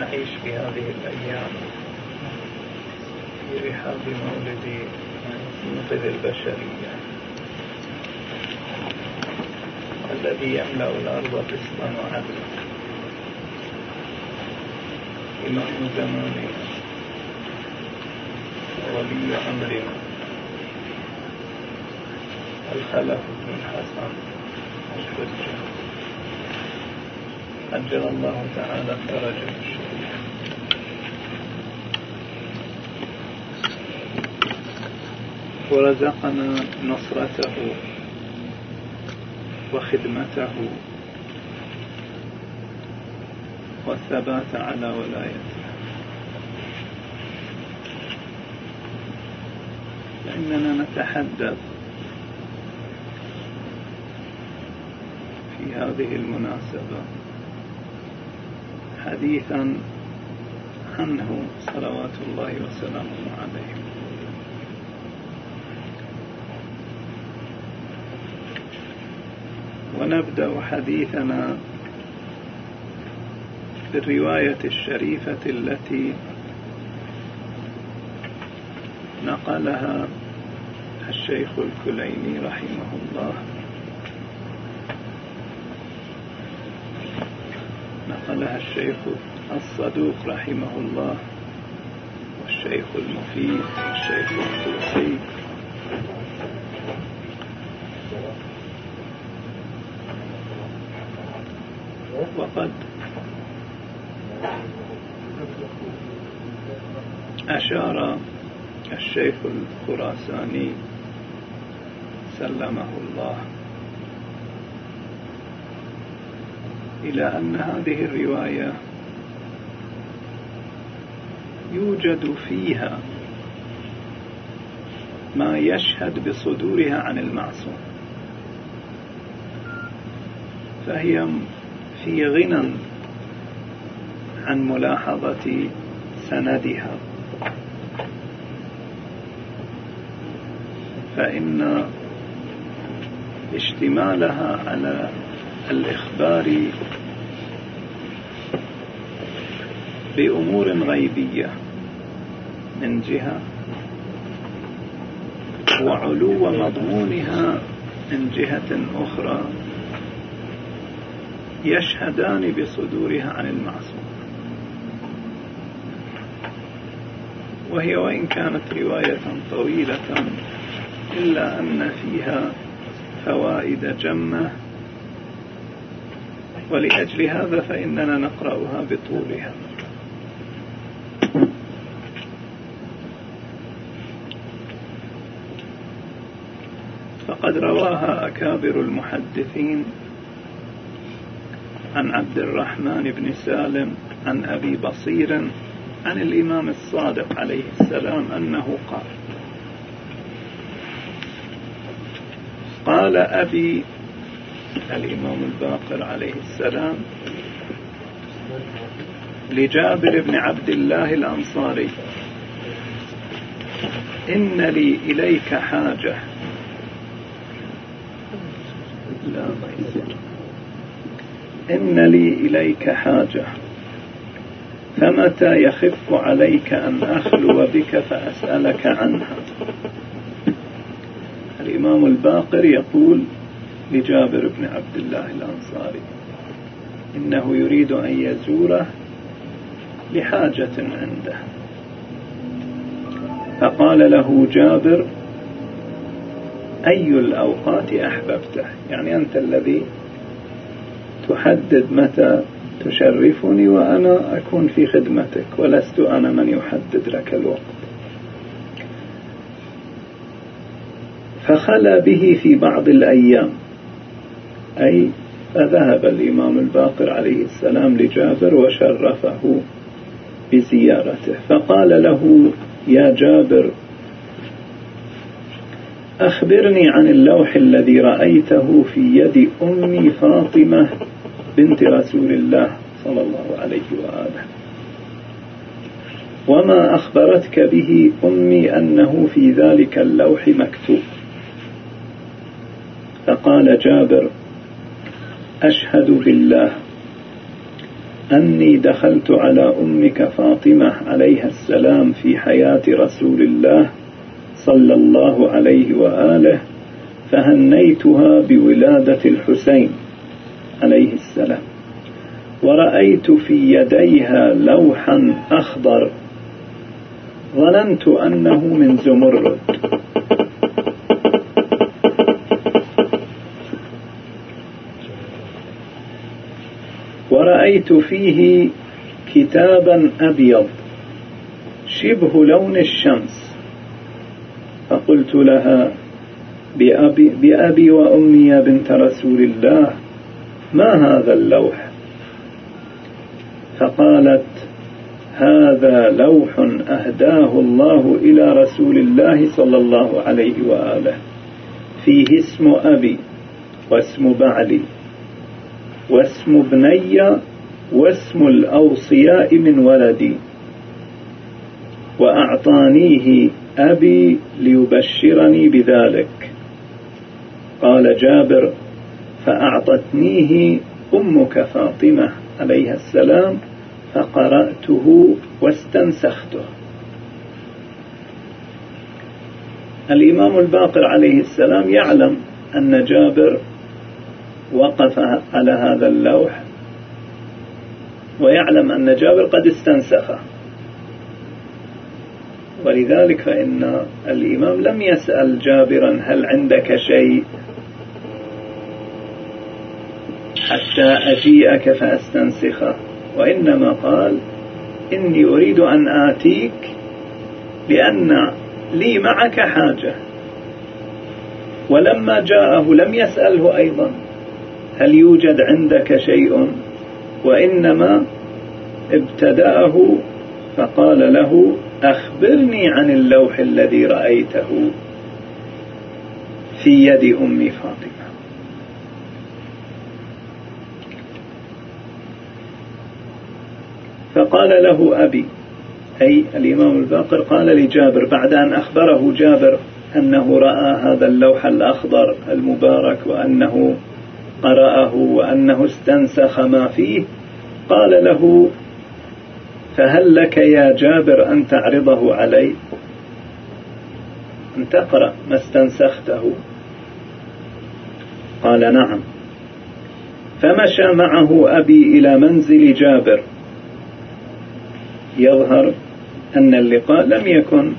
نعيش في هذه الأيام في رحاب مولد منقذ البشرية الذي يملأ الأرض قسطا وعدلا إمام زماننا وولي أمرنا الخلف بن الحسن الحجة أجل الله تعالى فرجه. الشريف ورزقنا نصرته وخدمته. والثبات على ولايته فإننا نتحدث في هذه المناسبة حديثا عنه صلوات الله وسلامه عليه. ونبدأ حديثنا بالرواية الشريفة التي نقلها الشيخ الكليني رحمه الله. نقلها الشيخ الصدوق رحمه الله والشيخ المفيد والشيخ الطوسي وقد أشار الشيخ الخراساني سلمه الله إلى أن هذه الرواية يوجد فيها ما يشهد بصدورها عن المعصوم فهي في غنى عن ملاحظة سندها. فإن اشتمالها على الإخبار بأمور غيبية من جهة وعلو مضمونها من جهة أخرى يشهدان بصدورها عن المعصوم. وهي وإن كانت رواية طويلة إلا أن فيها فوائد جمة. ولأجل هذا فإننا نقرأها بطولها. فقد رواها أكابر المحدثين عن عبد الرحمن بن سالم عن أبي بصير عن الإمام الصادق عليه السلام أنه قال قال أبي الإمام الباقر عليه السلام لجابر بن عبد الله الأنصاري إن لي إليك حاجة. لا إن لي إليك حاجة. فمتى يخف عليك أن أخلو بك فأسألك عنها؟ الإمام الباقر يقول لجابر بن عبد الله الأنصاري إنه يريد أن يزوره لحاجة عنده. فقال له جابر أي الأوقات أحببته؟ يعني أنت الذي تحدد متى تشرفني وأنا أكون في خدمتك ولست أنا من يحدد لك الوقت. فخلى به في بعض الأيام. أي فذهب الإمام الباقر عليه السلام لجابر وشرفه بزيارته فقال له يا جابر أخبرني عن اللوح الذي رأيته في يد أمي فاطمة بنت رسول الله صلى الله عليه وآله. وما أخبرتك به أمي أنه في ذلك اللوح مكتوب. فقال جابر أشهد بالله أني دخلت على أمك فاطمة عليها السلام في حياة رسول الله صلى الله عليه وآله فهنيتها بولادة الحسين عليه السلام. ورأيت في يديها لوحا أخضر ظننت أنه من زمرد. ورأيت فيه كتابا أبيض شبه لون الشمس. فقلت لها بأبي, بأبي وأمي يا بنت رسول الله ما هذا اللوح؟ فقالت هذا لوح أهداه الله إلى رسول الله صلى الله عليه وآله فيه اسم أبي واسم بعلي. واسم ابني واسم الأوصياء من ولدي. وأعطانيه أبي ليبشرني بذلك. قال جابر فأعطتنيه أمك فاطمة عليها السلام فقرأته واستنسخته. الإمام الباقر عليه السلام يعلم أن جابر وقف على هذا اللوح ويعلم أن جابر قد استنسخه ولذلك فإن الإمام لم يسأل جابرا هل عندك شيء حتى أجيئك فأستنسخه وإنما قال إني أريد أن آتيك لأن لي معك حاجة. ولما جاءه لم يسأله أيضا. هل يوجد عندك شيء؟ وإنما ابتدأه فقال له أخبرني عن اللوح الذي رأيته في يد أم فاطمة. فقال له أبي أي الإمام الباقر قال لجابر بعد أن أخبره جابر أنه رأى هذا اللوح الأخضر المبارك وأنه قرأه وأنه استنسخ ما فيه. قال له فهل لك يا جابر أن تعرضه علي؟ أن تقرأ ما استنسخته. قال نعم. فمشى معه أبي إلى منزل جابر. يظهر أن اللقاء لم يكن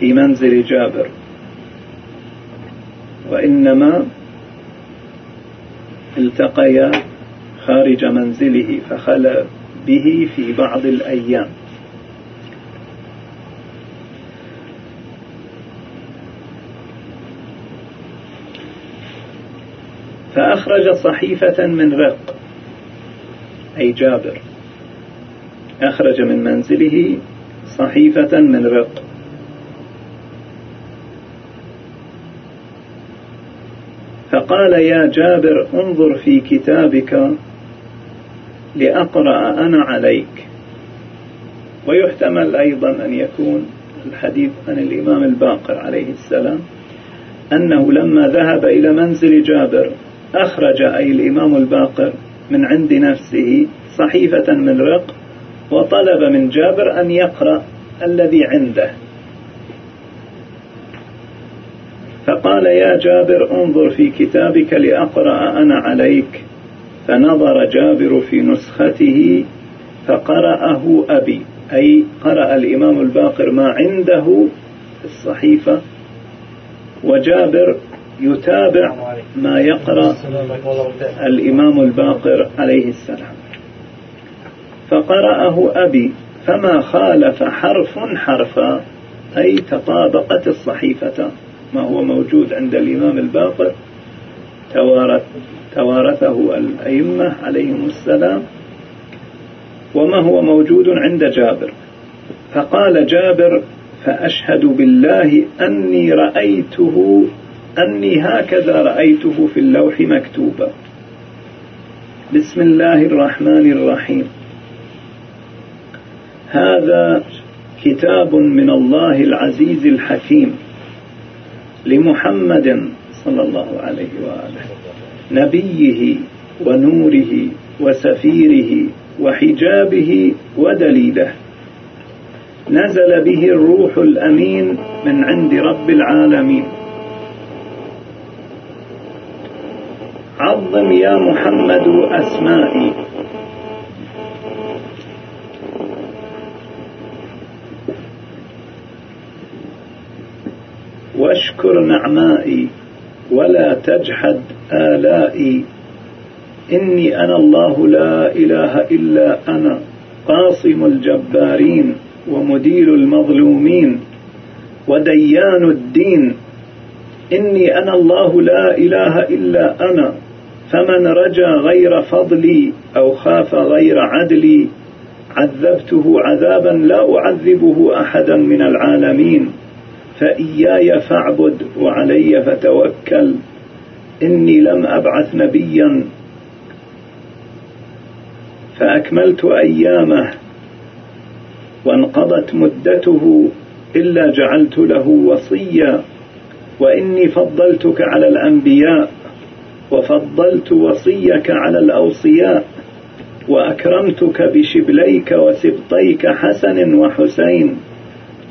في منزل جابر وإنما التقيا خارج منزله فخلى به في بعض الأيام. فأخرج صحيفة من رق أي جابر أخرج من منزله صحيفة من رق. فقال يا جابر انظر في كتابك لأقرأ أنا عليك. ويحتمل أيضا أن يكون الحديث عن الإمام الباقر عليه السلام أنه لما ذهب إلى منزل جابر أخرج أي الإمام الباقر من عند نفسه صحيفة من رق وطلب من جابر أن يقرأ الذي عنده. فقال يا جابر انظر في كتابك لأقرأ أنا عليك. فنظر جابر في نسخته فقرأه أبي. أي قرأ الإمام الباقر ما عنده في الصحيفة. وجابر يتابع ما يقرأ الإمام الباقر عليه السلام. فقرأه أبي. فما خالف حرف حرفا أي تطابقت الصحيفتان ما هو موجود عند الإمام الباقر توارث توارثه الأئمة عليهم السلام وما هو موجود عند جابر. فقال جابر فأشهد بالله أني رأيته أني هكذا رأيته في اللوح مكتوبا. بسم الله الرحمن الرحيم. هذا كتاب من الله العزيز الحكيم. لمحمد صلى الله عليه وآله نبيه ونوره وسفيره وحجابه ودليله. نزل به الروح الأمين من عند رب العالمين. عظم يا محمد أسمائي. واشكر نعمائي ولا تجحد آلائي. إني أنا الله لا إله إلا أنا قاصم الجبارين ومدير المظلومين وديان الدين. إني أنا الله لا إله إلا أنا فمن رجا غير فضلي أو خاف غير عدلي عذبته عذابا لا أعذبه أحدا من العالمين. فإياي فاعبد وعلي فتوكل. إني لم أبعث نبيا. فأكملت أيامه وانقضت مدته إلا جعلت له وصيا. وإني فضلتك على الأنبياء وفضلت وصيك على الأوصياء وأكرمتك بشبليك وسبطيك حسن وحسين.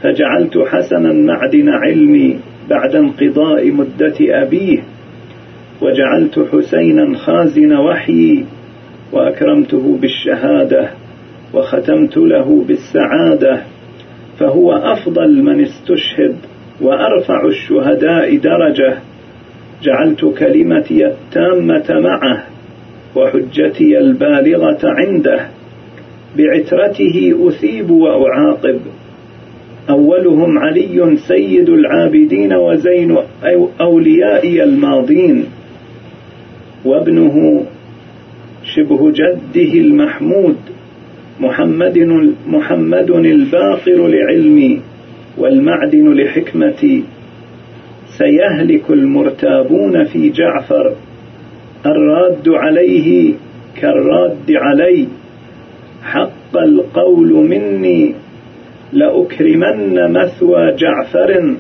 فجعلت حسنا معدن علمي بعد انقضاء مدة أبيه وجعلت حسينا خازن وحيي وأكرمته بالشهادة وختمت له بالسعادة فهو أفضل من استشهد وأرفع الشهداء درجة. جعلت كلمتي التامة معه وحجتي البالغة عنده. بعترته أثيب وأعاقب. أولهم علي سيد العابدين وزين أوليائي الماضين وابنه شبه جده المحمود محمد محمد الباقر لعلمي والمعدن لحكمتي. سيهلك المرتابون في جعفر الراد عليه كالراد علي. حق القول مني لأكرمن مثوى جعفر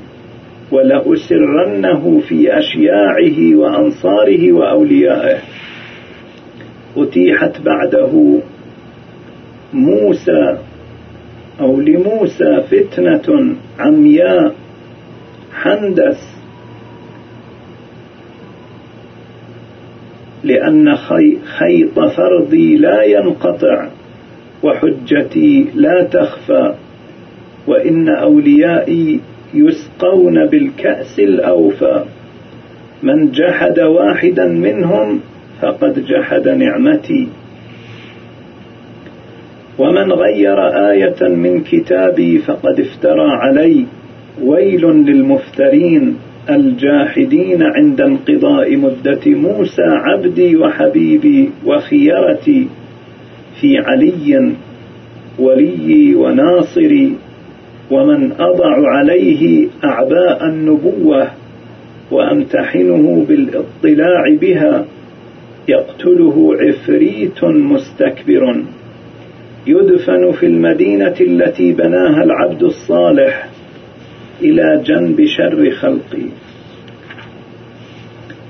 ولأسرنه في أشياعه وأنصاره وأوليائه. أتيحت بعده موسى أو لموسى فتنة عمياء حندس لأن خيط فرضي لا ينقطع وحجتي لا تخفى. وإن أوليائي يسقون بالكأس الأوفى. من جحد واحدا منهم فقد جحد نعمتي. ومن غير آية من كتابي فقد افترى علي. ويل للمفترين الجاحدين عند انقضاء مدة موسى عبدي وحبيبي وخيرتي في علي ولي وناصري ومن أضع عليه أعباء النبوة وأمتحنه بالاطلاع بها يقتله عفريت مستكبر. يدفن في المدينة التي بناها العبد الصالح إلى جنب شر خلقي.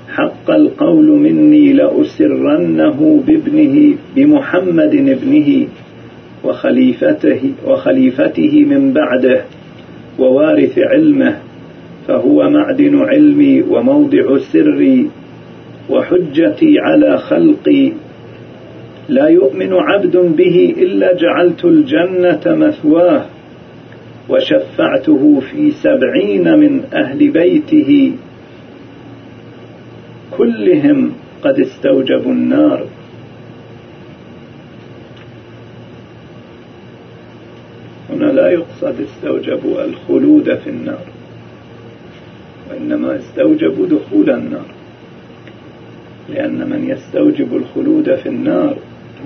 حق القول مني لأسرنه بابنه بمحمد ابنه. وخليفته, وخليفته من بعده ووارث علمه فهو معدن علمي وموضع سري وحجتي على خلقي. لا يؤمن عبد به إلا جعلت الجنة مثواه وشفعته في سبعين من أهل بيته. كلهم قد استوجبوا النار هنا لا يقصد استوجبوا الخلود في النار وإنما استوجبوا دخول النار لأن من يستوجب الخلود في النار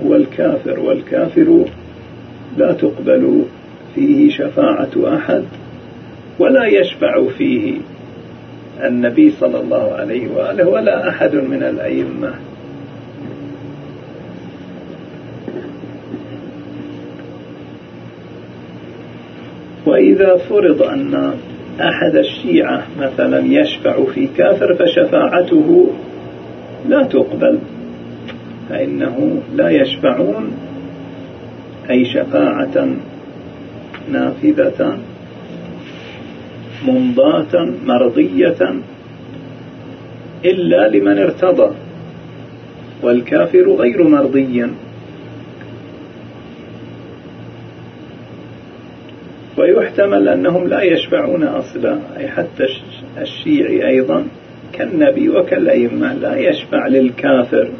هو الكافر والكافر لا تقبل فيه شفاعة أحد ولا يشفع فيه النبي صلى الله عليه وآله ولا أحد من الأئمة. وإذا فرض أن أحد الشيعة مثلا يشفع في كافر فشفاعته لا تقبل فإنه لا يشفعون أي شفاعة نافذة ممضاة مرضية إلا لمن ارتضى والكافر غير مرضي. ويحتمل أنهم لا يشفعون أصلا أي حتى الشيعي أيضا كالنبي وكالأئمة لا يشفع للكافر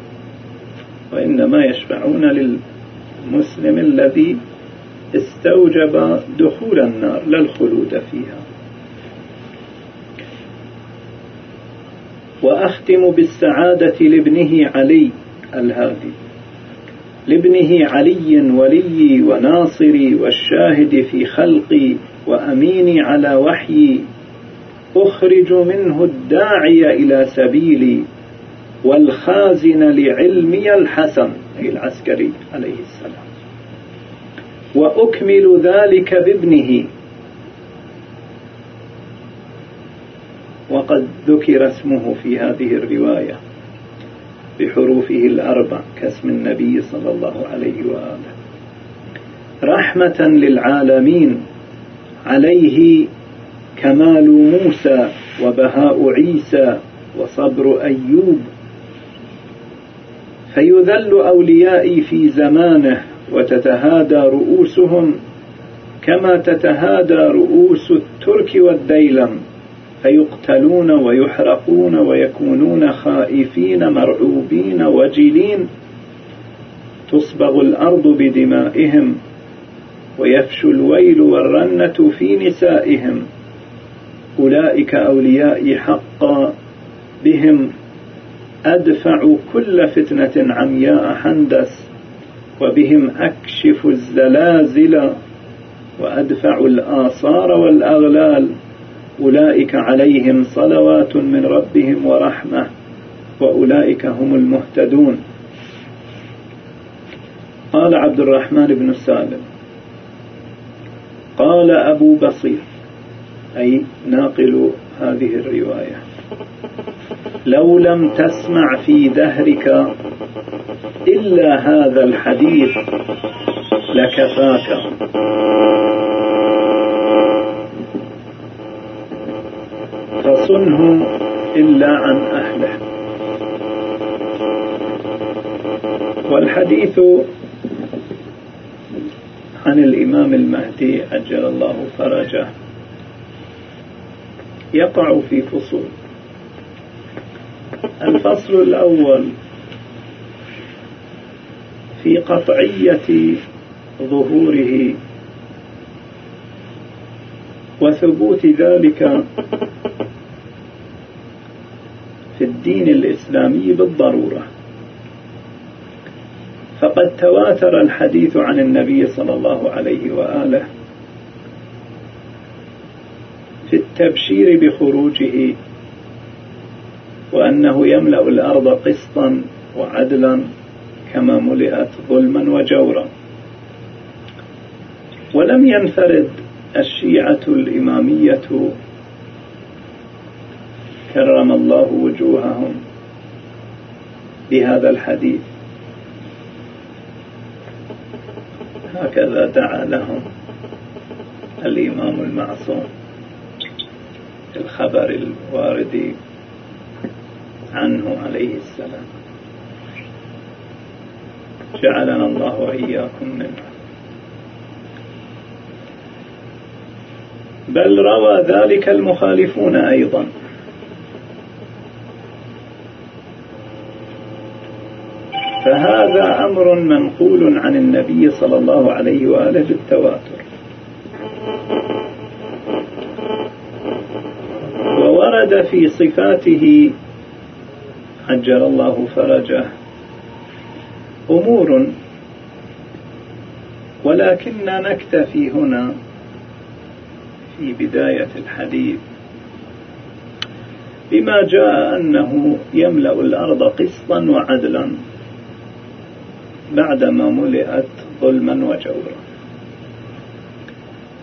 وإنما يشفعون للمسلم الذي استوجب دخول النار لا الخلود فيها. وأختم بالسعادة لابنه علي الهادي لابنه علي ولي وناصري والشاهد في خلقي وأميني على وحيي أخرج منه الداعي إلى سبيلي والخازن لعلمي الحسن أي العسكري عليه السلام. وأكمل ذلك بابنه. وقد ذكر اسمه في هذه الرواية. بحروفه الأربع كاسم النبي صلى الله عليه وآله. رحمة للعالمين عليه كمال موسى وبهاء عيسى وصبر أيوب. فيذل أوليائي في زمانه وتتهادى رؤوسهم كما تتهادى رؤوس الترك والديلم. فيقتلون ويحرقون ويكونون خائفين مرعوبين وجلين تصبغ الأرض بدمائهم ويفشو الويل والرنة في نسائهم. أولئك أوليائي حقا بهم. أدفع كل فتنة عمياء حندس وبهم أكشف الزلازل وأدفع الآثار والأغلال. أولئك عليهم صلوات من ربهم ورحمة وأولئك هم المهتدون. قال عبد الرحمن بن سالم قال أبو بصير أي ناقل هذه الرواية لو لم تسمع في دهرك إلا هذا الحديث لكفاك. فصنه إلا عن أهله. والحديث عن الإمام المهدي عجل الله فرجه يقع في فصول. الفصل الأول في قطعية ظهوره وثبوت ذلك الدين الإسلامي بالضرورة. فقد تواتر الحديث عن النبي صلى الله عليه وآله في التبشير بخروجه وأنه يملأ الأرض قسطا وعدلا كما ملئت ظلما وجورا. ولم ينفرد الشيعة الإمامية كرم الله وجوههم بهذا الحديث. هكذا دعا لهم الإمام المعصوم في الخبر الوارد عنه عليه السلام. جعلنا الله وإياكم منه. بل روى ذلك المخالفون أيضا. فهذا أمر منقول عن النبي صلى الله عليه وآله بالتواتر. وورد في صفاته عجل الله فرجه أمور ولكن نكتفي هنا في بداية الحديث بما جاء أنه يملأ الأرض قسطا وعدلا. بعدما ملئت ظلما وجورا.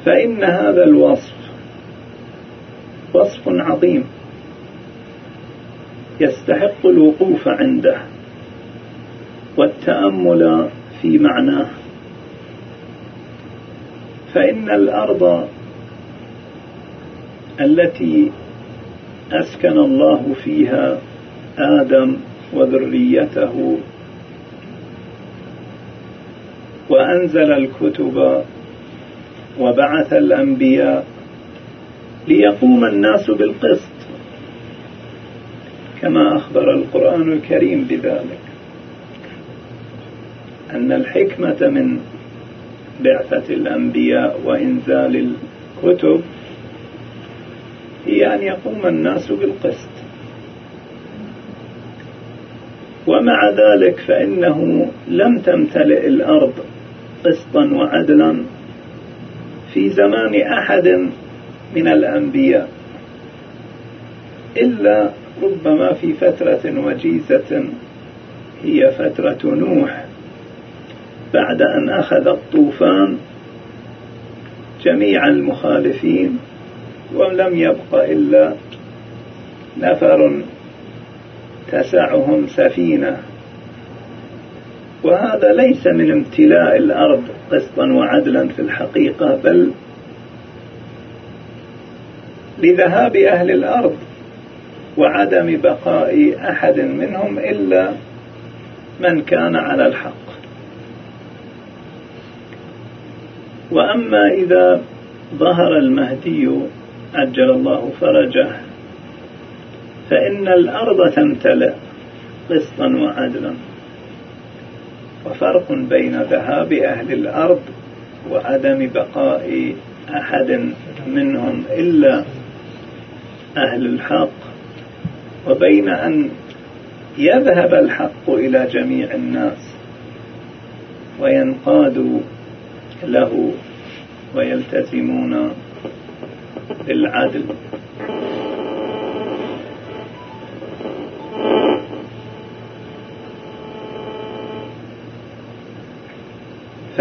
فإن هذا الوصف وصف عظيم يستحق الوقوف عنده والتأمل في معناه. فإن الأرض التي أسكن الله فيها آدم وذريته وأنزل الكتب وبعث الأنبياء ليقوم الناس بالقسط كما أخبر القرآن الكريم بذلك. أن الحكمة من بعثة الأنبياء وإنزال الكتب هي أن يقوم الناس بالقسط. ومع ذلك فإنه لم تمتلئ الأرض قسطا وعدلا في زمان أحد من الأنبياء إلا ربما في فترة وجيزة هي فترة نوح بعد أن أخذ الطوفان جميع المخالفين ولم يبق إلا نفر تسعهم سفينة. وهذا ليس من امتلاء الأرض قسطا وعدلا في الحقيقة بل لذهاب أهل الأرض وعدم بقاء أحد منهم إلا من كان على الحق. وأما إذا ظهر المهدي عجل الله فرجه فإن الأرض تمتلئ قسطا وعدلا. وفرق بين ذهاب أهل الأرض وعدم بقاء أحد منهم إلا أهل الحق وبين أن يذهب الحق إلى جميع الناس وينقادوا له ويلتزمون بالعدل.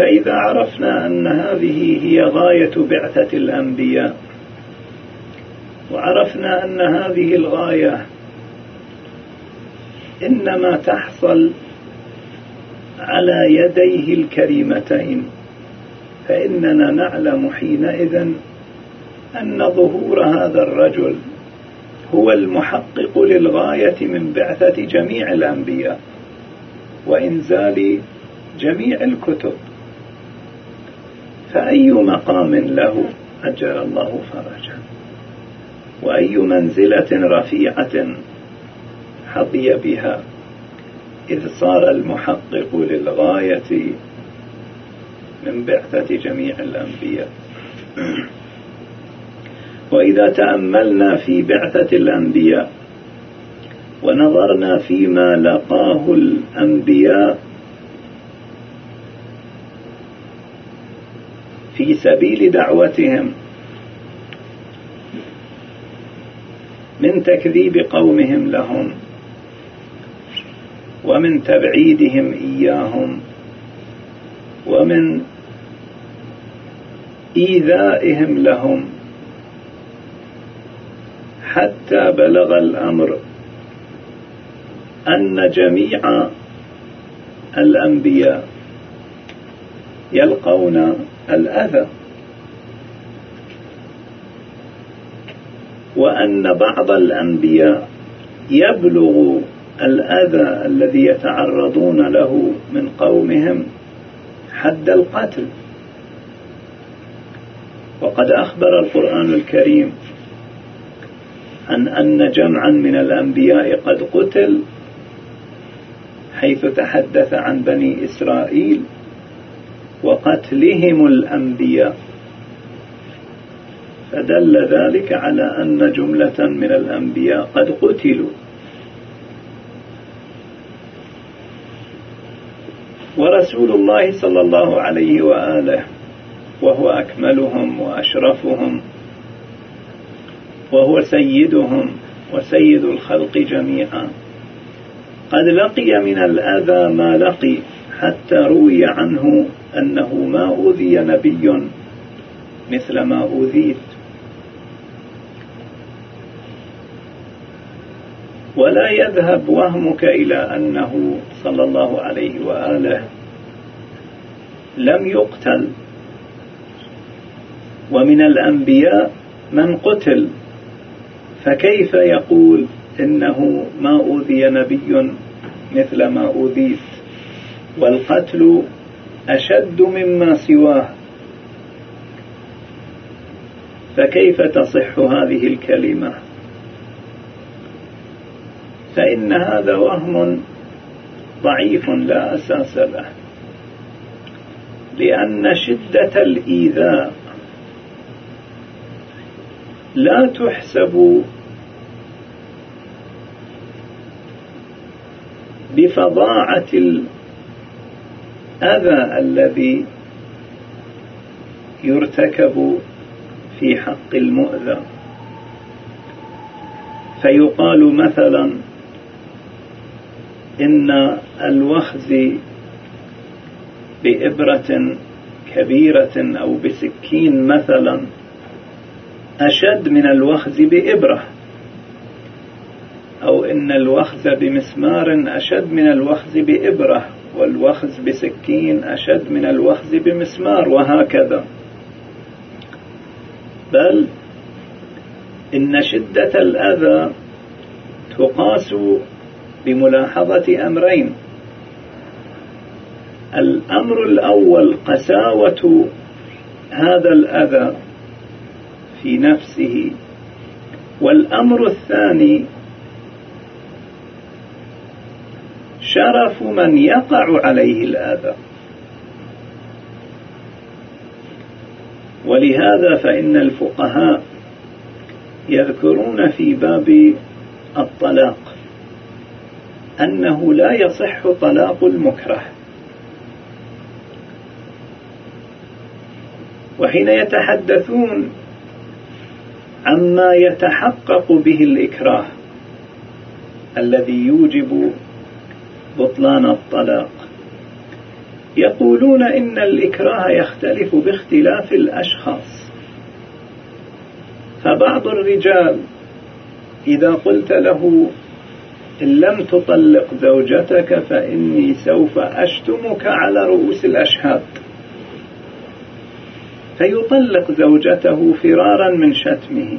فإذا عرفنا أن هذه هي غاية بعثة الأنبياء وعرفنا أن هذه الغاية إنما تحصل على يديه الكريمتين فإننا نعلم حينئذ أن ظهور هذا الرجل هو المحقق للغاية من بعثة جميع الأنبياء وإنزال جميع الكتب. فأي مقام له أجر الله فرجه. وأي منزلة رفيعة حظي بها إذ صار المحقق للغاية من بعثة جميع الأنبياء. وإذا تأملنا في بعثة الأنبياء ونظرنا فيما لقاه الأنبياء في سبيل دعوتهم. من تكذيب قومهم لهم ومن تبعيدهم إياهم ومن إيذائهم لهم. حتى بلغ الأمر أن جميع الأنبياء يلقون الأذى. وأن بعض الأنبياء يبلغ الأذى الذي يتعرضون له من قومهم حد القتل. وقد أخبر القرآن الكريم عن أن جمعا من الأنبياء قد قتل حيث تحدث عن بني إسرائيل وقتلهم الأنبياء. فدل ذلك على أن جملة من الأنبياء قد قتلوا. ورسول الله صلى الله عليه وآله وهو أكملهم وأشرفهم وهو سيدهم وسيد الخلق جميعا. قد لقي من الأذى ما لقي حتى روي عنه أنه ما أوذي نبي مثل ما أوذيت. ولا يذهب وهمك إلى أنه صلى الله عليه وآله لم يقتل. ومن الأنبياء من قتل. فكيف يقول إنه ما أوذي نبي مثل ما أوذيت؟ والقتل أشد مما سواه. فكيف تصح هذه الكلمة؟ فإن هذا وهم ضعيف لا أساس له لأن شدة الإيذاء لا تحسب بفظاعة الأذى الذي يرتكب في حق المؤذى. فيقال مثلا إن الوخز بإبرة كبيرة أو بسكين مثلا أشد من الوخز بإبرة أو إن الوخز بمسمار أشد من الوخز بإبرة. والوخز بسكين أشد من الوخز بمسمار وهكذا. بل إن شدة الأذى تقاس بملاحظة أمرين. الأمر الأول قساوة هذا الأذى في نفسه والأمر الثاني شرف من يقع عليه الآذى. ولهذا فإن الفقهاء يذكرون في باب الطلاق أنه لا يصح طلاق المكره. وحين يتحدثون عما يتحقق به الإكراه الذي يوجب بطلان الطلاق. يقولون إن الإكراه يختلف باختلاف الأشخاص. فبعض الرجال إذا قلت له إن لم تطلق زوجتك فإني سوف أشتمك على رؤوس الأشهاد. فيطلق زوجته فرارا من شتمه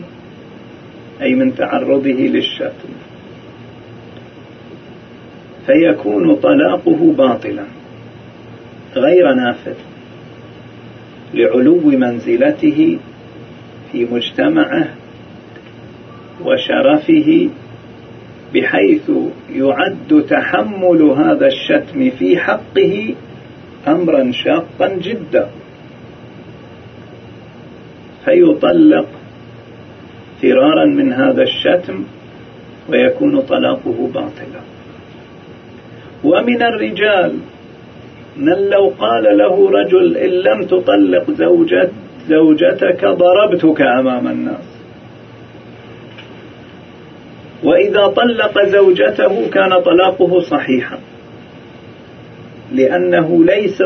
أي من تعرضه للشتم. فيكون طلاقه باطلا. غير نافذ لعلو منزلته في مجتمعه وشرفه بحيث يعد تحمل هذا الشتم في حقه أمرا شاقا جدا. فيطلق فرارا من هذا الشتم ويكون طلاقه باطلا. ومن الرجال من لو قال له رجل إن لم تطلق زوجت زوجتك ضربتك أمام الناس. وإذا طلق زوجته كان طلاقه صحيحا. لأنه ليس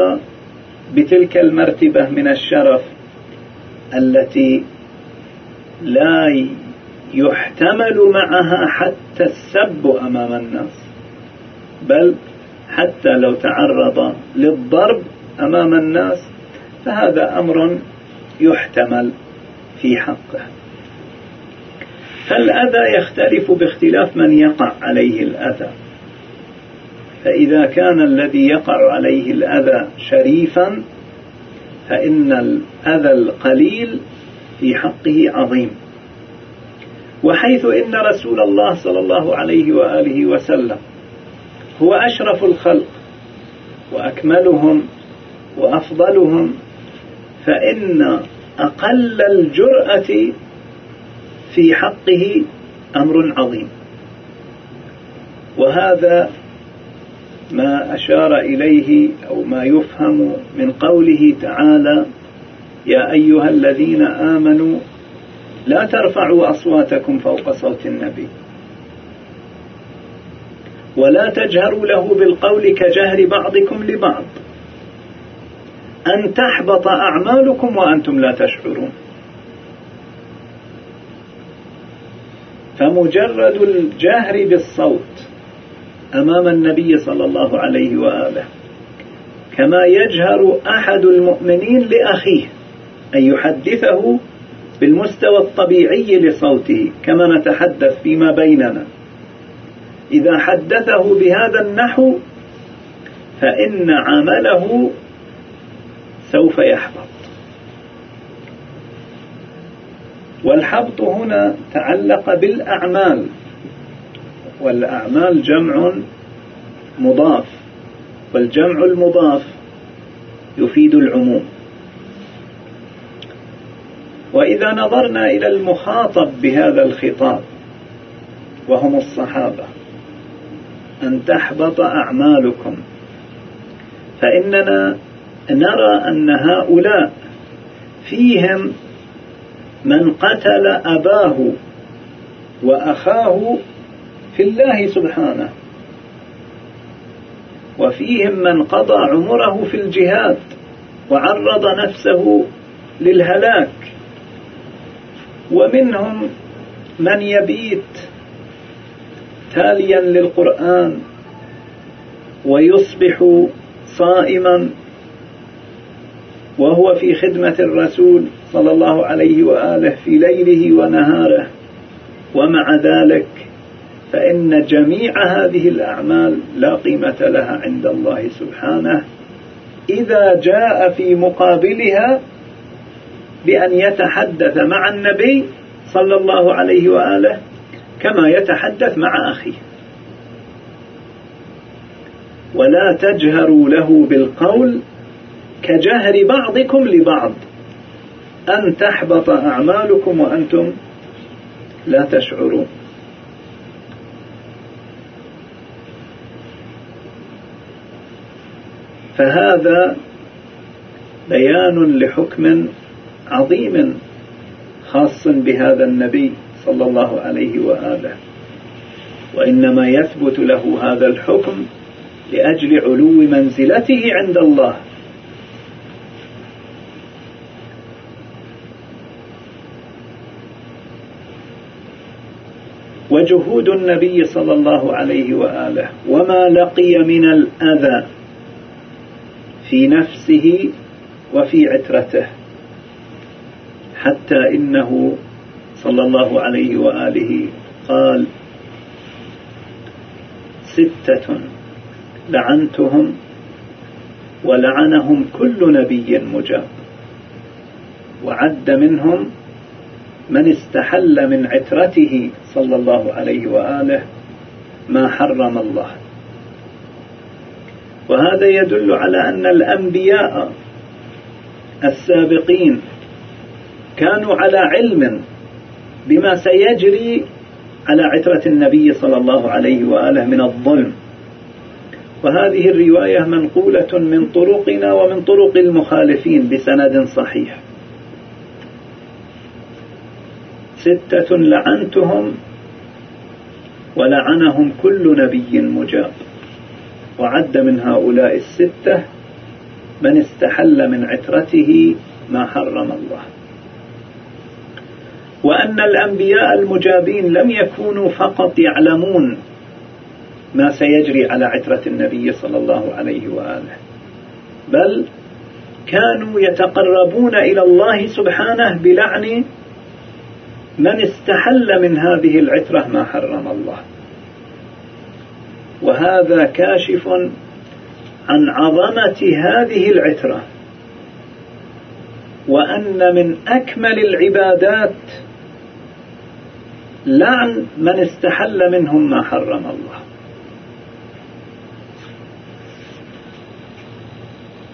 بتلك المرتبة من الشرف التي لا يحتمل معها حتى السب أمام الناس. بل حتى لو تعرض للضرب أمام الناس فهذا أمر يحتمل في حقه. فالأذى يختلف باختلاف من يقع عليه الأذى. فإذا كان الذي يقع عليه الأذى شريفا فإن الأذى القليل في حقه عظيم. وحيث إن رسول الله صلى الله عليه وآله وسلم هو أشرف الخلق وأكملهم وأفضلهم فإن أقل الجرأة في حقه أمر عظيم. وهذا ما أشار إليه أو ما يفهم من قوله تعالى يا أيها الذين آمنوا لا ترفعوا أصواتكم فوق صوت النبي. ولا تجهروا له بالقول كجهر بعضكم لبعض. أن تحبط أعمالكم وأنتم لا تشعرون. فمجرد الجهر بالصوت أمام النبي صلى الله عليه وآله كما يجهر أحد المؤمنين لأخيه أن يحدثه بالمستوى الطبيعي لصوته كما نتحدث فيما بيننا. إذا حدثه بهذا النحو فإن عمله سوف يحبط. والحبط هنا تعلق بالأعمال. والأعمال جمع مضاف. والجمع المضاف يفيد العموم. وإذا نظرنا إلى المخاطب بهذا الخطاب وهم الصحابة أن تحبط أعمالكم. فإننا نرى أن هؤلاء فيهم من قتل أباه وأخاه في الله سبحانه وفيهم من قضى عمره في الجهاد وعرض نفسه للهلاك ومنهم من يبيت تاليا للقرآن ويصبح صائما وهو في خدمة الرسول صلى الله عليه وآله في ليله ونهاره. ومع ذلك فإن جميع هذه الأعمال لا قيمة لها عند الله سبحانه. إذا جاء في مقابلها بأن يتحدث مع النبي صلى الله عليه وآله كما يتحدث مع أخيه. ولا تجهروا له بالقول كجهر بعضكم لبعض. أن تحبط أعمالكم وأنتم لا تشعرون. فهذا بيان لحكم عظيم خاص بهذا النبي. صلى الله عليه وآله. وإنما يثبت له هذا الحكم لأجل علو منزلته عند الله. وجهود النبي صلى الله عليه وآله وما لقي من الأذى في نفسه وفي عترته. حتى إنه صلى الله عليه وآله قال ستة لعنتهم ولعنهم كل نبي مجاب وعد منهم من استحل من عترته صلى الله عليه وآله ما حرم الله. وهذا يدل على أن الأنبياء السابقين كانوا على علم بما سيجري على عترة النبي صلى الله عليه وآله من الظلم. وهذه الرواية منقولة من طرقنا ومن طرق المخالفين بسند صحيح. ستة لعنتهم ولعنهم كل نبي مجاب. وعد من هؤلاء الستة من استحل من عترته ما حرم الله. وأن الأنبياء المجابين لم يكونوا فقط يعلمون ما سيجري على عترة النبي صلى الله عليه وآله بل كانوا يتقربون إلى الله سبحانه بلعن من استحل من هذه العترة ما حرم الله. وهذا كاشف عن عظمة هذه العترة وأن من أكمل العبادات لعن من استحل منهم ما حرم الله.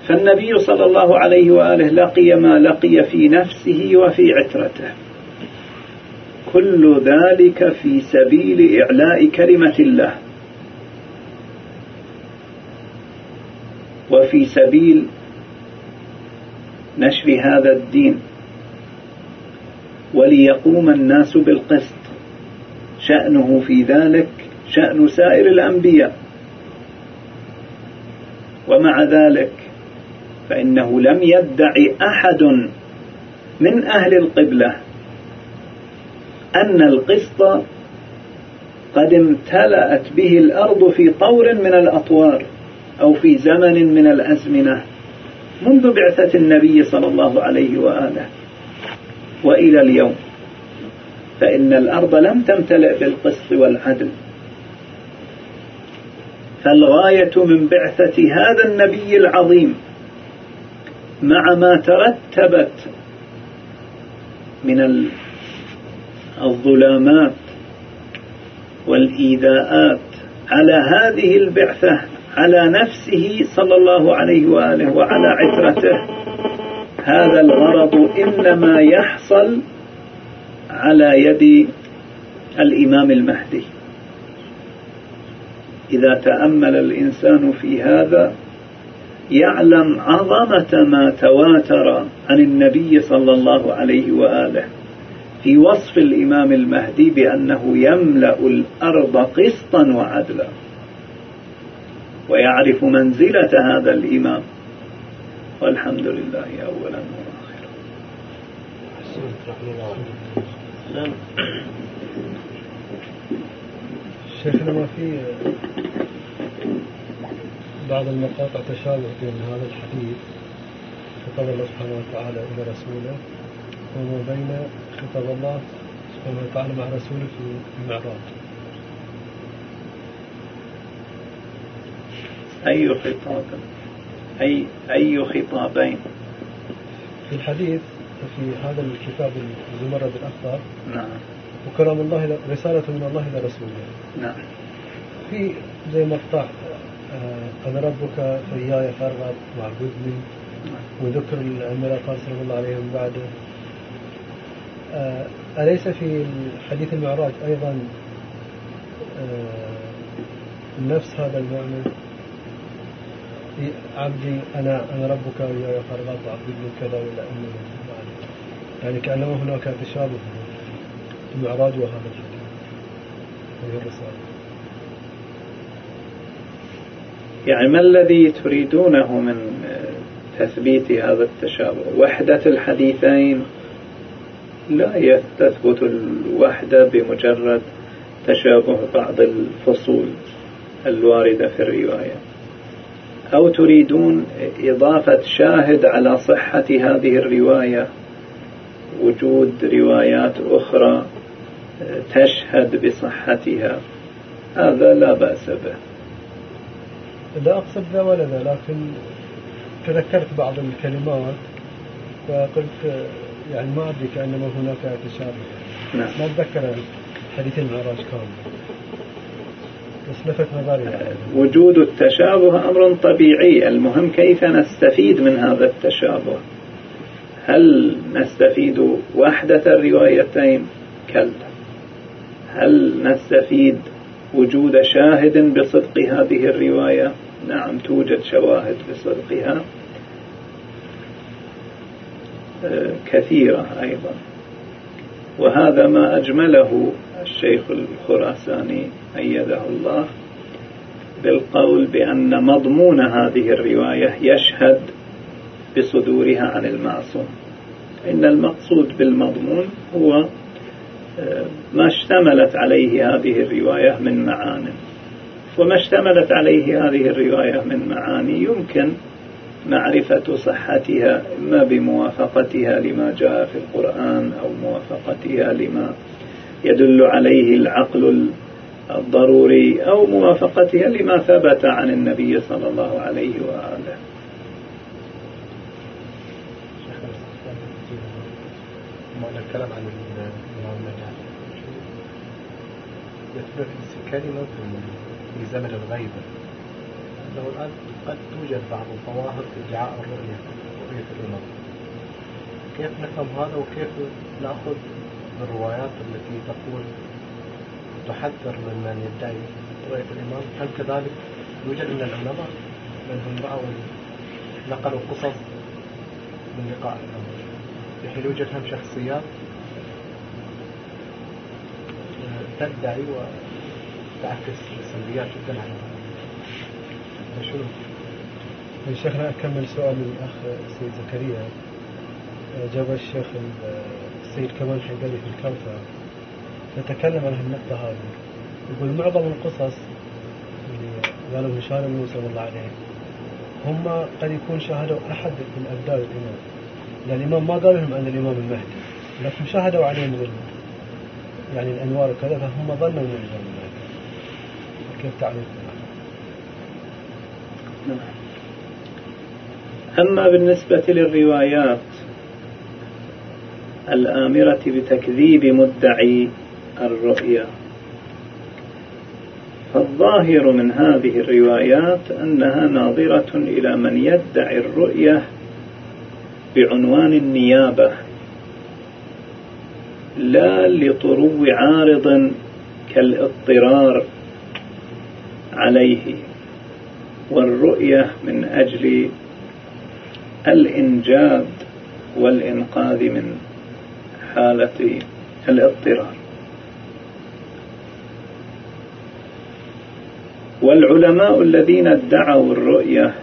فالنبي صلى الله عليه وآله لقي ما لقي في نفسه وفي عترته. كل ذلك في سبيل إعلاء كلمة الله. وفي سبيل نشر هذا الدين. وليقوم الناس بالقسط. شأنه في ذلك شأن سائر الأنبياء. ومع ذلك فإنه لم يدع أحد من أهل القبلة أن القسط قد امتلأت به الأرض في طور من الأطوار أو في زمن من الأزمنة منذ بعثة النبي صلى الله عليه وآله. وإلى اليوم فإن الأرض لم تمتلئ بالقسط والعدل. فالغاية من بعثة هذا النبي العظيم مع ما ترتبت من الظلامات والإيذاءات على هذه البعثة على نفسه صلى الله عليه وآله وعلى عترته. هذا الغرض إنما يحصل على يد الإمام المهدي. إذا تأمل الإنسان في هذا يعلم عظمة ما تواتر عن النبي صلى الله عليه وآله في وصف الإمام المهدي بأنه يملأ الأرض قسطا وعدلا. ويعرف منزلة هذا الإمام. والحمد لله أولا وآخرا. شيخنا ما في بعض المقاطع تشابه بين هذا الحديث خطاب الله سبحانه وتعالى إلى رسوله وما بين خطاب الله سبحانه وتعالى مع رسوله في المعراج. أي خطاب؟ أي أي خطابين؟ في الحديث في هذا الكتاب الزمرد الأخضر نعم. وكلام الله رسالة من الله إلى رسوله. نعم. في زي مقطع آه، أنا ربك فإياي فارغب واعبدني. وذكر الأنبياء صلى الله عليهم بعده آه، أليس في حديث المعراج أيضا آه، نفس هذا المعنى؟ عبدي أنا أنا ربك وإياي فارغب واعبدني كذا ولا أنه يعني كأنه هناك تشابه المعراج وهذا وهي الرسالة. يعني ما الذي تريدونه من تثبيت هذا التشابه؟ وحدة الحديثين لا تثبت الوحدة بمجرد تشابه بعض الفصول الواردة في الرواية. أو تريدون إضافة شاهد على صحة هذه الرواية وجود روايات أخرى تشهد بصحتها. هذا لا بأس به. لا أقصد ذا ولا ذا لكن تذكرت بعض الكلمات فقلت يعني ما أدري كأنما هناك تشابه نعم. ما أتذكر حديث المعراج كامل. بس لفت نظري. يعني. وجود التشابه أمر طبيعي. المهم كيف نستفيد من هذا التشابه؟ هل نستفيد وحدة الروايتين؟ كلا. هل نستفيد وجود شاهد بصدق هذه الرواية؟ نعم توجد شواهد بصدقها. آه، كثيرة أيضا. وهذا ما أجمله الشيخ الخراساني أيده الله بالقول بأن مضمون هذه الرواية يشهد بصدورها عن المعصوم. إن المقصود بالمضمون هو ما اشتملت عليه هذه الرواية من معان وما اشتملت عليه هذه الرواية من معاني يمكن معرفة صحتها إما بموافقتها لما جاء في القرآن أو موافقتها لما يدل عليه العقل الضروري أو موافقتها لما ثبت عن النبي صلى الله عليه وآله. الكلام عن يثبت كلمة في زمن الغيبة أنه الآن قد توجد بعض الظواهر في ادعاء الرؤية رؤية الإمام كيف نفهم هذا وكيف نأخذ الروايات التي تقول تحذر من من يدعي رؤية الإمام؟ هل كذلك يوجد من العلماء من هم رأوا نقلوا قصص من لقاء الإمام بحيث يوجد هم شخصيات تدعي وتعكس سلبيات جدا على شنو شيخنا أكمل سؤال الأخ السيد زكريا. جاب الشيخ السيد كمال حيدري في الكوثر. فتكلم عن النقطة هذه. يقول معظم القصص اللي قالوا هشام بن موسى الله عليه هم قد يكون شاهدوا أحد من أبدال الإمام لأن الإمام ما قال لهم أن الإمام المهدي لكن شاهدوا عليه من يعني الأنوار وكذا فهم ظنوا من الإمام المهدي كيف تعريف. أما بالنسبة للروايات الآمرة بتكذيب مدعي الرؤيا فالظاهر من هذه الروايات أنها ناظرة إلى من يدعي الرؤية بعنوان النيابة. لا لطرو عارض كالاضطرار عليه والرؤية من أجل الإنجاد والإنقاذ من حالة الاضطرار. والعلماء الذين ادعوا الرؤية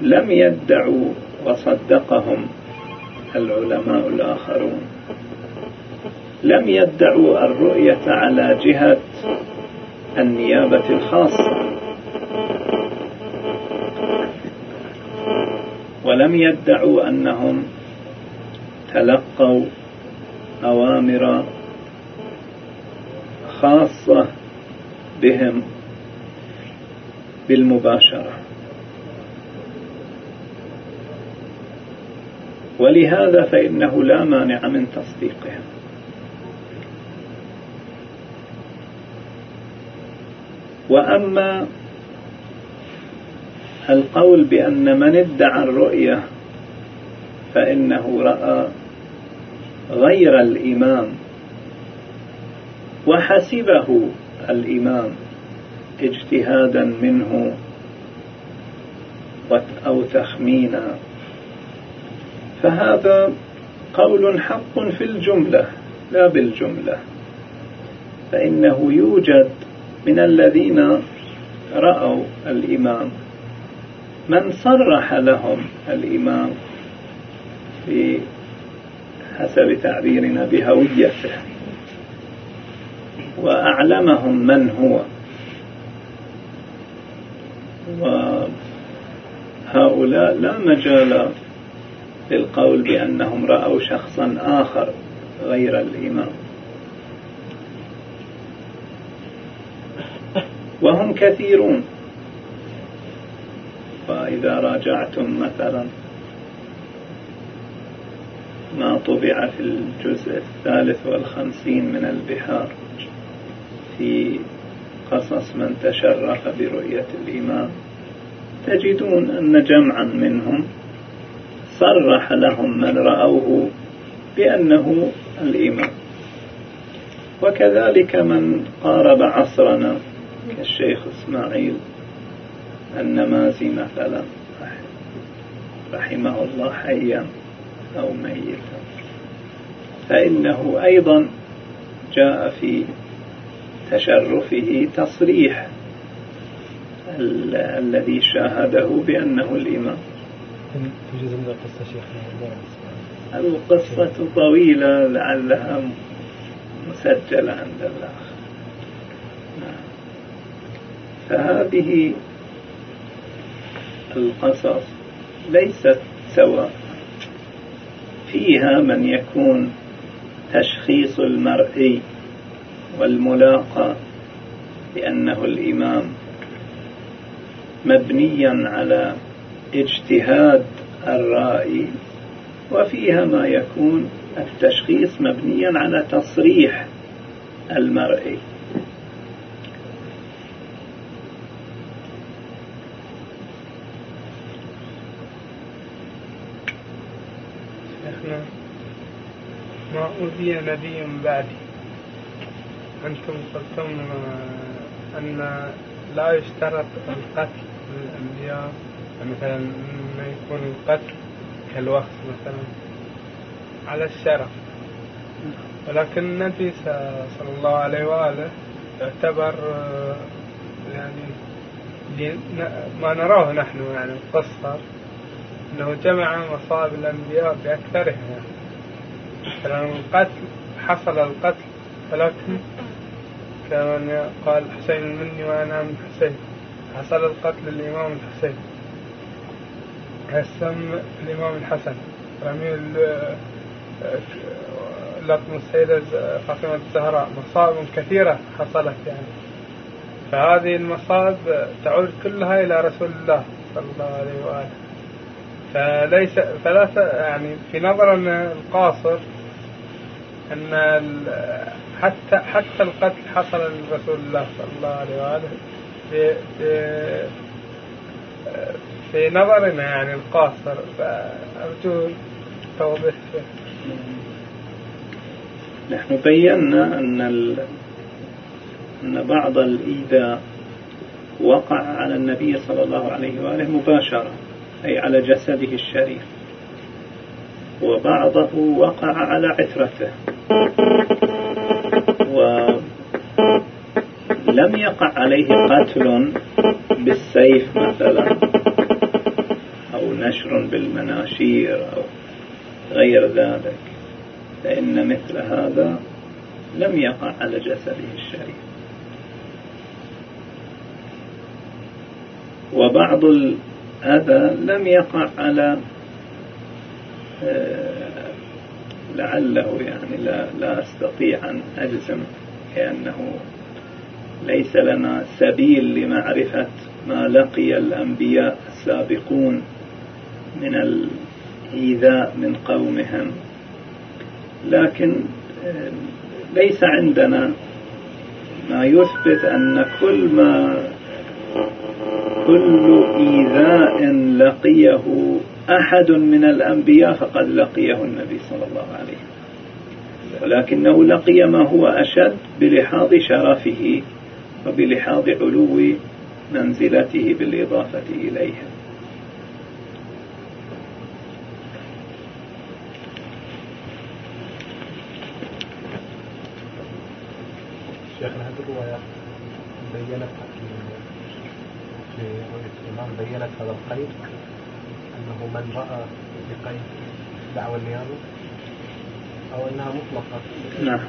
لم يدعوا وصدقهم العلماء الآخرون. لم يدعوا الرؤية على جهة النيابة الخاصة. ولم يدعوا أنهم تلقوا أوامر خاصة بهم بالمباشرة. ولهذا فإنه لا مانع من تصديقهم وأما القول بأن من ادعى الرؤية فإنه رأى غير الإمام وحسبه الإمام اجتهادا منه أو تخمينا. فهذا قول حق في الجملة لا بالجملة. فإنه يوجد من الذين رأوا الإمام من صرح لهم الإمام بحسب تعبيرنا بهويته وأعلمهم من هو. وهؤلاء لا مجال للقول بأنهم رأوا شخصا آخر غير الإمام. وهم كثيرون. فإذا راجعتم مثلا ما طبع في الجزء الثالث والخمسين من البحار في قصص من تشرف برؤية الإمام تجدون أن جمعا منهم صرح لهم من رأوه بأنه الإمام وكذلك من قارب عصرنا كالشيخ إسماعيل النمازي مثلا رحمه الله حيا أو ميتا. فإنه أيضا جاء في تشرفه تصريح الذي شاهده بأنه الإمام توجد من القصة شيخنا القصة طويلة لعلها مسجلة عند نعم. فهذه القصص ليست سواء فيها من يكون تشخيص المرئي والملاقى بأنه الإمام مبنيا على اجتهاد الرائي وفيها ما يكون التشخيص مبنيا على تصريح المرئي شيخنا ما أوذي نبي بعدي؟ أنتم قلتم أن لا يشترط القتل للأنبياء. مثلا ما يكون القتل كالوقت مثلا على الشرف ولكن النبي صلى الله عليه وآله يعتبر يعني ما نراه نحن يعني مفسر أنه جمع مصائب الأنبياء بأكثرها يعني. مثلا القتل حصل القتل ولكن كما قال حسين مني وأنا من حسين. حصل القتل للإمام الحسين. السم الإمام الحسن. رمي لطم السيدة فاطمة الزهراء. مصائب كثيرة حصلت يعني. فهذه المصائب تعود كلها إلى رسول الله صلى الله عليه وآله. فليس فلا يعني في نظرنا القاصر أن حتى حتى القتل حصل لرسول الله صلى الله عليه وآله في نظرنا يعني القاصر فأرجو توضيح نحن بينا أن أن بعض الإيذاء وقع على النبي صلى الله عليه وآله مباشرة أي على جسده الشريف. وبعضه وقع على عثرته ولم يقع عليه قتل بالسيف مثلا. نشر بالمناشير أو غير ذلك فإن مثل هذا لم يقع على جسده الشريف. وبعض الأذى لم يقع على آه، لعله يعني لا, لا أستطيع أن أجزم لأنه ليس لنا سبيل لمعرفة ما لقي الأنبياء السابقون من الإيذاء من قومهم. لكن ليس عندنا ما يثبت أن كل ما كل إيذاء لقيه أحد من الأنبياء فقد لقيه النبي صلى الله عليه وسلم. ولكنه لقي ما هو أشد بلحاظ شرفه وبلحاظ علو منزلته بالإضافة إليها شيخنا هذه رؤية الإمام بينت هذا القيد أنه من رأى النيابة أو أنها مطلقة. نعم.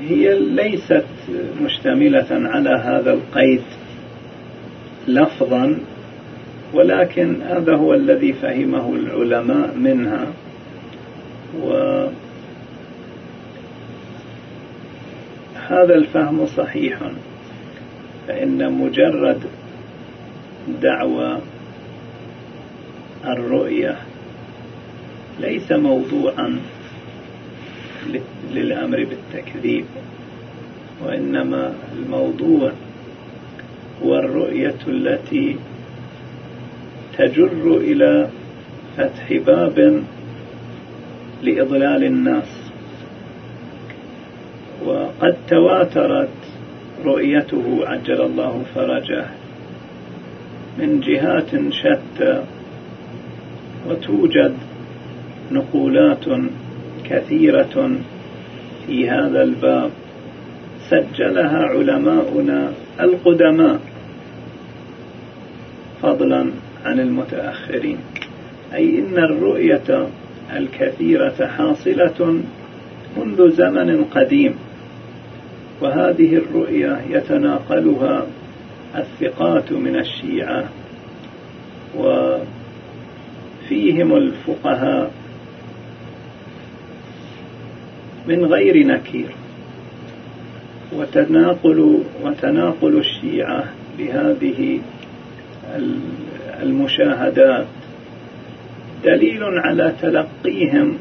هي ليست مشتملة على هذا القيد لفظا ولكن هذا هو الذي فهمه العلماء منها وهذا الفهم صحيح فإن مجرد دعوى الرؤية ليس موضوعا للأمر بالتكذيب وإنما الموضوع هو الرؤية التي تجر إلى فتح باب لإضلال الناس. وقد تواترت رؤيته عجل الله فرجه من جهات شتى وتوجد نقولات كثيرة في هذا الباب سجلها علماؤنا القدماء فضلا عن المتأخرين. أي إن الرؤية الكثيرة حاصلة منذ زمن قديم. وهذه الرؤية يتناقلها الثقات من الشيعة وفيهم الفقهاء من غير نكير. وتناقل وتناقل الشيعة بهذه المشاهدات دليل على تلقيهم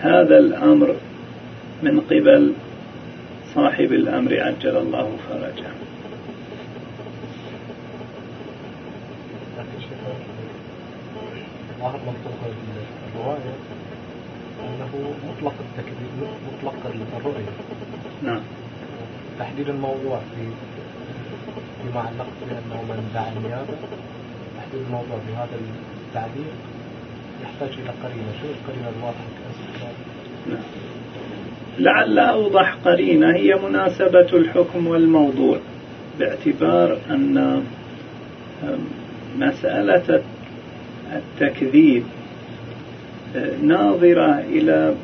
هذا الأمر من قبل صاحب الأمر عجل الله فرجه. ظاهر منطق الرواية أنه مطلق التكذيب مطلق الرؤية نعم. تحديد الموضوع في فيما علق بأنه من دعا النيابة تحديد الموضوع بهذا التعبير يحتاج إلى قرينة شو القرينة الواضحة نعم. لعل أوضح قرينة هي مناسبة الحكم والموضوع باعتبار أن مسألة التكذيب ناظرة إلى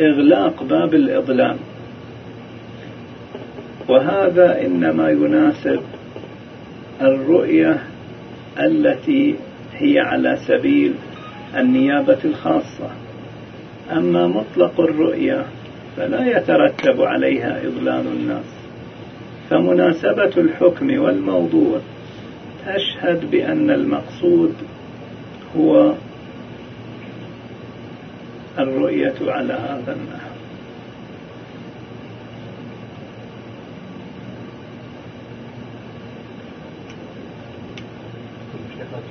إغلاق باب الإضلال وهذا إنما يناسب الرؤية التي هي على سبيل النيابة الخاصة. أما مطلق الرؤية فلا يترتب عليها إضلال الناس. فمناسبة الحكم والموضوع تشهد بأن المقصود هو الرؤية على هذا النحو.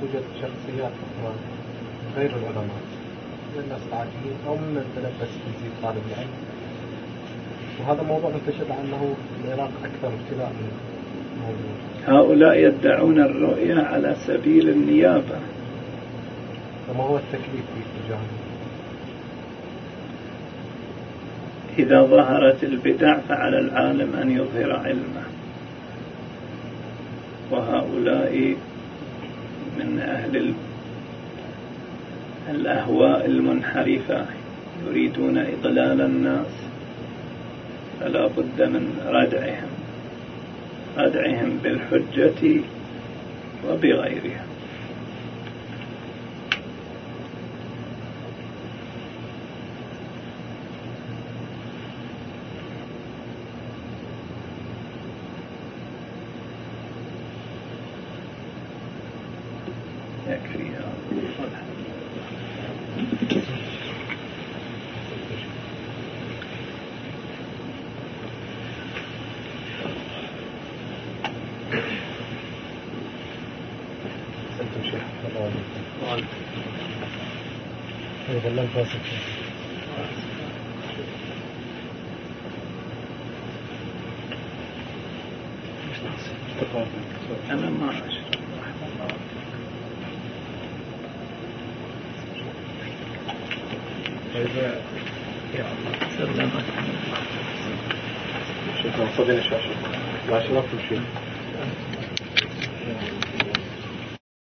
توجد شخصيات أخرى غير العلماء؟ من الناس العاديين أو من تلبس تنزيل طالب العلم. وهذا موضوع منتشر عنه العراق أكثر ابتلاء هؤلاء يدعون الرؤية على سبيل النيابة. فما هو التكليف في اتجاه إذا ظهرت البدع فعلى العالم أن يظهر علمه. وهؤلاء من أهل الأهواء المنحرفة يريدون إضلال الناس. فلا بد من ردعهم ردعهم بالحجة وبغيرها. پہنچ سکتے ہیں۔